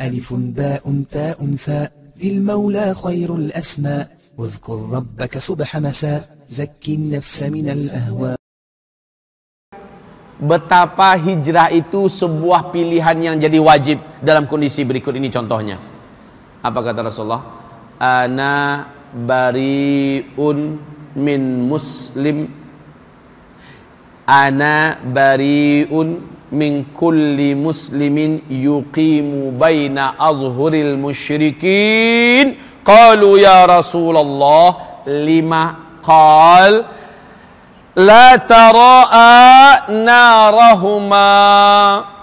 ألف باء تاء ثاء للمولى خير الأسماء واذكر ربك صبح مساء زكي النفس من الأهواء Betapa hijrah itu sebuah pilihan yang jadi wajib dalam kondisi berikut ini contohnya. Apa kata Rasulullah? Ana bariun min muslim Ana bariun min kulli muslimin yuqimu baina azhuril musyrikin. Qalu ya Rasulullah lima? Qal la tara'a narahuma.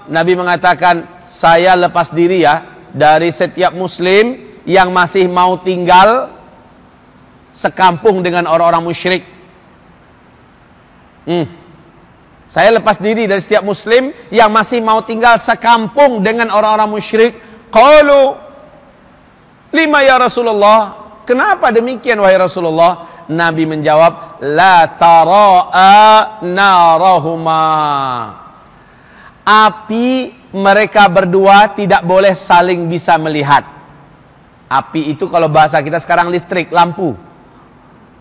Nabi mengatakan saya lepas diri ya dari setiap muslim yang masih mau tinggal sekampung dengan orang-orang musyrik. Hmm. Saya lepas diri dari setiap muslim yang masih mau tinggal sekampung dengan orang-orang musyrik qalu lima ya Rasulullah kenapa demikian wahai Rasulullah Nabi menjawab, La tara'a narahuma. Api mereka berdua tidak boleh saling bisa melihat. Api itu kalau bahasa kita sekarang listrik, lampu.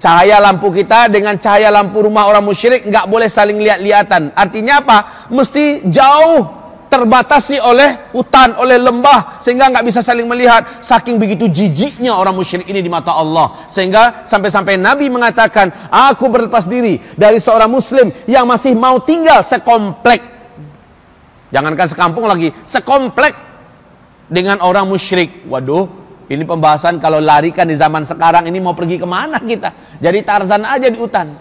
Cahaya lampu kita dengan cahaya lampu rumah orang musyrik nggak boleh saling lihat-lihatan. Artinya apa? Mesti jauh terbatasi oleh hutan, oleh lembah sehingga nggak bisa saling melihat. Saking begitu jijiknya orang musyrik ini di mata Allah. Sehingga sampai-sampai Nabi mengatakan, "Aku berlepas diri dari seorang muslim yang masih mau tinggal sekomplek." Jangankan sekampung lagi, sekomplek dengan orang musyrik. Waduh, ini pembahasan kalau larikan di zaman sekarang ini mau pergi ke mana kita? Jadi Tarzan aja di hutan.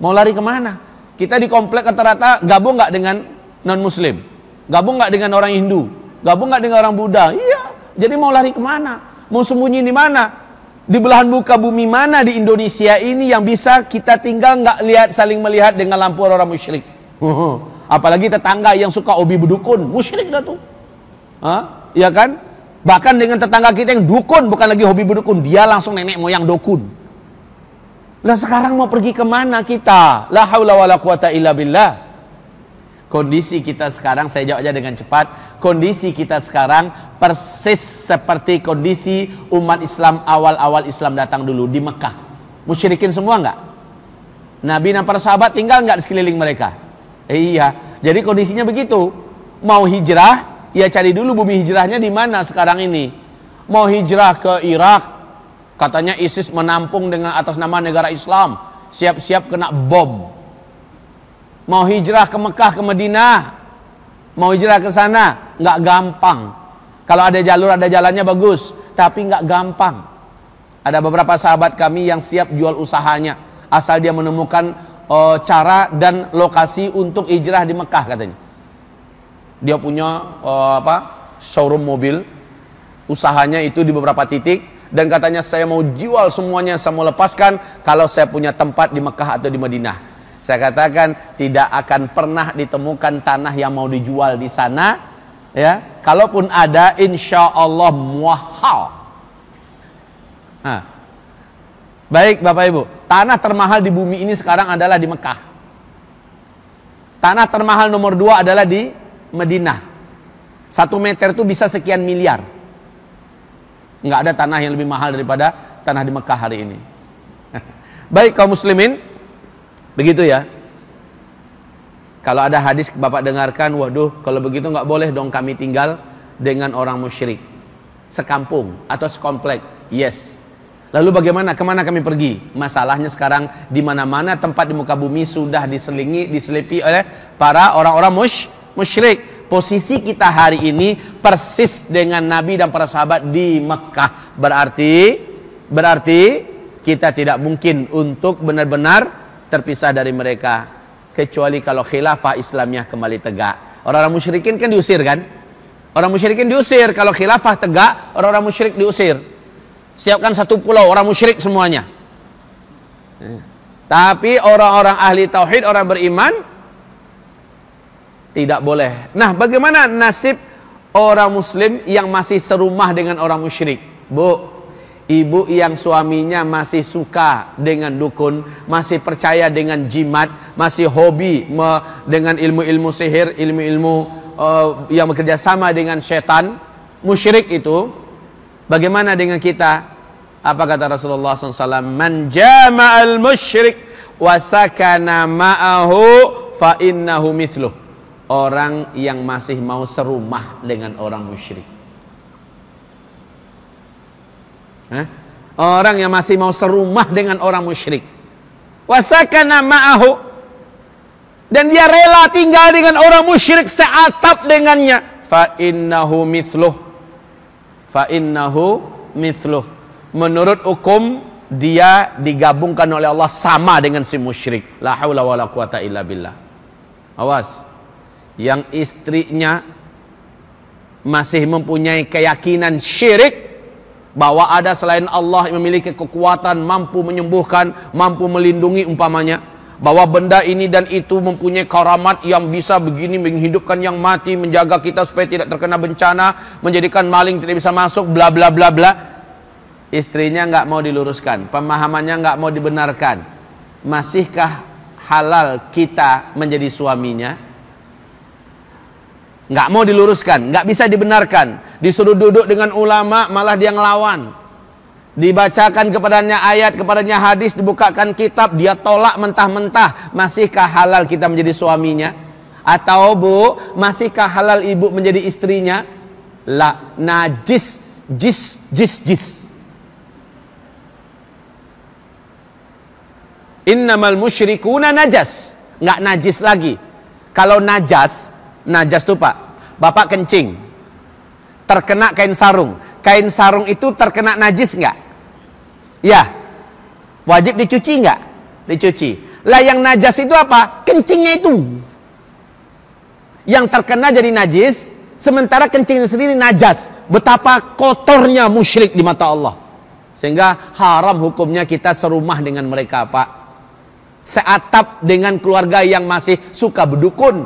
Mau lari ke mana? Kita di komplek rata-rata gabung nggak dengan non muslim Gabung nggak dengan orang Hindu? Gabung nggak dengan orang Buddha? Iya. Jadi mau lari ke mana? Mau sembunyi di mana? Di belahan muka bumi mana di Indonesia ini yang bisa kita tinggal nggak lihat saling melihat dengan lampu orang musyrik? Apalagi tetangga yang suka hobi berdukun, musyrik dah tuh. Hah? Iya kan? Bahkan dengan tetangga kita yang dukun, bukan lagi hobi berdukun, dia langsung nenek moyang dukun. Lah sekarang mau pergi ke mana kita? La haula wala quwata illa billah. Kondisi kita sekarang, saya jawab aja dengan cepat. Kondisi kita sekarang persis seperti kondisi umat Islam awal-awal Islam datang dulu di Mekah. Musyrikin semua enggak? Nabi dan para sahabat tinggal enggak di sekeliling mereka? Eh, iya. Jadi kondisinya begitu. Mau hijrah, ya cari dulu bumi hijrahnya di mana sekarang ini. Mau hijrah ke Irak, katanya ISIS menampung dengan atas nama negara Islam. Siap-siap kena bom. Mau hijrah ke Mekah ke Madinah mau hijrah ke sana nggak gampang. Kalau ada jalur ada jalannya bagus tapi nggak gampang. Ada beberapa sahabat kami yang siap jual usahanya asal dia menemukan uh, cara dan lokasi untuk hijrah di Mekah katanya dia punya uh, apa showroom mobil usahanya itu di beberapa titik dan katanya saya mau jual semuanya saya mau lepaskan kalau saya punya tempat di Mekah atau di Madinah saya katakan tidak akan pernah ditemukan tanah yang mau dijual di sana. Ya, kalaupun ada, insya Allah muahal. Nah. Baik Bapak Ibu, tanah termahal di bumi ini sekarang adalah di Mekah. Tanah termahal nomor dua adalah di Madinah. Satu meter itu bisa sekian miliar. Nggak ada tanah yang lebih mahal daripada tanah di Mekah hari ini. Baik kaum muslimin, Begitu ya. Kalau ada hadis Bapak dengarkan, waduh, kalau begitu nggak boleh dong kami tinggal dengan orang musyrik. Sekampung atau sekomplek. Yes. Lalu bagaimana? Ke mana kami pergi? Masalahnya sekarang di mana-mana tempat di muka bumi sudah diselingi, diselipi oleh para orang-orang mush, musyrik. Posisi kita hari ini persis dengan Nabi dan para sahabat di Mekah. Berarti, berarti kita tidak mungkin untuk benar-benar terpisah dari mereka kecuali kalau khilafah Islamnya kembali tegak. Orang-orang musyrikin kan diusir kan? Orang musyrikin diusir kalau khilafah tegak, orang-orang musyrik diusir. Siapkan satu pulau orang musyrik semuanya. Eh. Tapi orang-orang ahli tauhid, orang beriman tidak boleh. Nah, bagaimana nasib orang muslim yang masih serumah dengan orang musyrik? Bu, Ibu yang suaminya masih suka dengan dukun, masih percaya dengan jimat, masih hobi dengan ilmu-ilmu sihir, ilmu-ilmu uh, yang bekerja sama dengan setan, musyrik itu bagaimana dengan kita apa kata Rasulullah SAW man jama'al musyrik wasakana ma'ahu fa innahu mithluh orang yang masih mau serumah dengan orang musyrik. Hah? orang yang masih mau serumah dengan orang musyrik. Wasakana ma'ahu. Dan dia rela tinggal dengan orang musyrik seatap dengannya. Fa innahu mithluh. Fa innahu mithluh. Menurut hukum dia digabungkan oleh Allah sama dengan si musyrik. La haula wala quwata illa billah. Awas yang istrinya masih mempunyai keyakinan syirik bahwa ada selain Allah yang memiliki kekuatan mampu menyembuhkan, mampu melindungi umpamanya, bahwa benda ini dan itu mempunyai karamat yang bisa begini menghidupkan yang mati, menjaga kita supaya tidak terkena bencana, menjadikan maling tidak bisa masuk, bla bla bla bla istrinya nggak mau diluruskan, pemahamannya nggak mau dibenarkan, masihkah halal kita menjadi suaminya? Nggak mau diluruskan, nggak bisa dibenarkan. Disuruh duduk dengan ulama, malah dia ngelawan. Dibacakan kepadanya ayat, kepadanya hadis, dibukakan kitab, dia tolak mentah-mentah. Masihkah halal kita menjadi suaminya? Atau bu, masihkah halal ibu menjadi istrinya? La najis, jis, jis, jis. Innamal musyrikuna najas. Nggak najis lagi. Kalau najas, najas tuh pak. Bapak kencing. Terkena kain sarung. Kain sarung itu terkena najis nggak? Ya. Wajib dicuci nggak? Dicuci. Lah yang najas itu apa? Kencingnya itu. Yang terkena jadi najis, sementara kencingnya sendiri najas. Betapa kotornya musyrik di mata Allah. Sehingga haram hukumnya kita serumah dengan mereka, Pak seatap dengan keluarga yang masih suka berdukun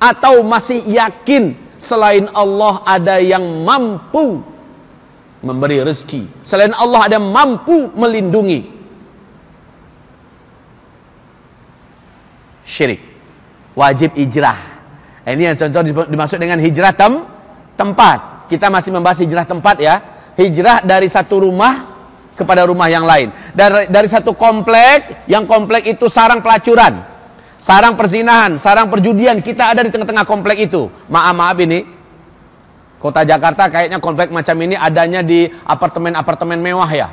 atau masih yakin selain Allah ada yang mampu memberi rezeki? Selain Allah ada yang mampu melindungi? Syirik. Wajib hijrah. Ini yang contoh dimaksud dengan hijrah tem tempat. Kita masih membahas hijrah tempat ya. Hijrah dari satu rumah kepada rumah yang lain. Dari, dari satu komplek, yang komplek itu sarang pelacuran, sarang perzinahan, sarang perjudian, kita ada di tengah-tengah komplek itu. Maaf, maaf ini, kota Jakarta kayaknya komplek macam ini adanya di apartemen-apartemen mewah ya.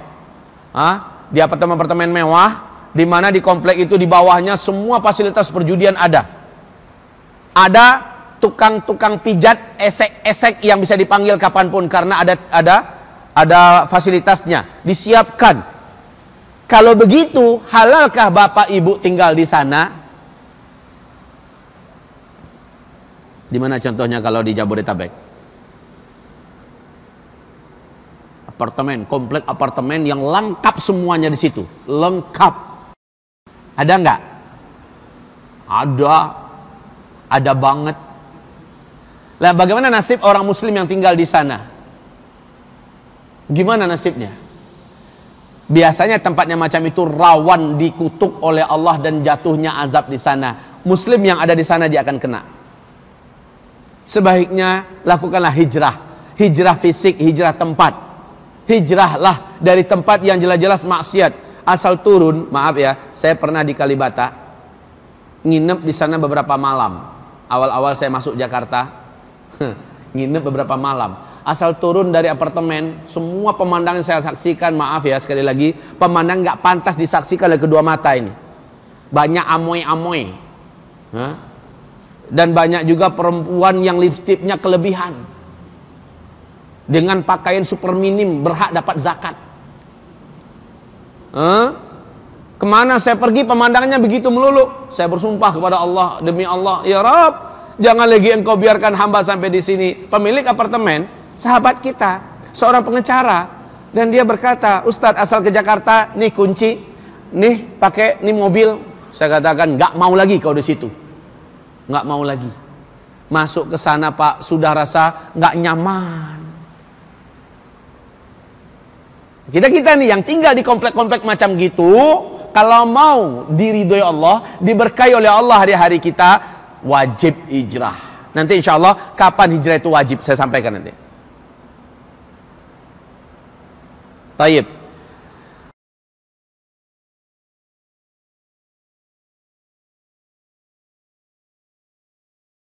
Hah? Di apartemen-apartemen mewah, di mana di komplek itu di bawahnya semua fasilitas perjudian ada. Ada tukang-tukang pijat esek-esek yang bisa dipanggil kapan pun karena ada ada ada fasilitasnya, disiapkan. Kalau begitu, halalkah bapak ibu tinggal di sana? Di mana contohnya kalau di Jabodetabek? Apartemen, komplek apartemen yang lengkap semuanya di situ, lengkap. Ada nggak? Ada, ada banget. Lah bagaimana nasib orang muslim yang tinggal di sana? Gimana nasibnya? Biasanya tempatnya macam itu rawan dikutuk oleh Allah dan jatuhnya azab di sana. Muslim yang ada di sana dia akan kena. Sebaiknya lakukanlah hijrah. Hijrah fisik, hijrah tempat. Hijrahlah dari tempat yang jelas-jelas maksiat. Asal turun, maaf ya, saya pernah di Kalibata. Nginep di sana beberapa malam. Awal-awal saya masuk Jakarta. nginep beberapa malam asal turun dari apartemen semua pemandangan saya saksikan maaf ya sekali lagi pemandangan nggak pantas disaksikan oleh kedua mata ini banyak amoy-amoy dan banyak juga perempuan yang lipstiknya kelebihan. Dengan pakaian super minim berhak dapat zakat. Ke mana saya pergi pemandangannya begitu melulu. Saya bersumpah kepada Allah demi Allah ya Rob jangan lagi engkau biarkan hamba sampai di sini. Pemilik apartemen sahabat kita, seorang pengecara dan dia berkata, "Ustadz asal ke Jakarta, nih kunci, nih pakai nih mobil." Saya katakan, "Nggak mau lagi kau di situ." Nggak mau lagi. Masuk ke sana, Pak, sudah rasa nggak nyaman. Kita-kita nih yang tinggal di komplek-komplek macam gitu, kalau mau diridhoi Allah, diberkahi oleh Allah hari-hari kita, wajib hijrah. Nanti insya Allah kapan hijrah itu wajib saya sampaikan nanti. Taib.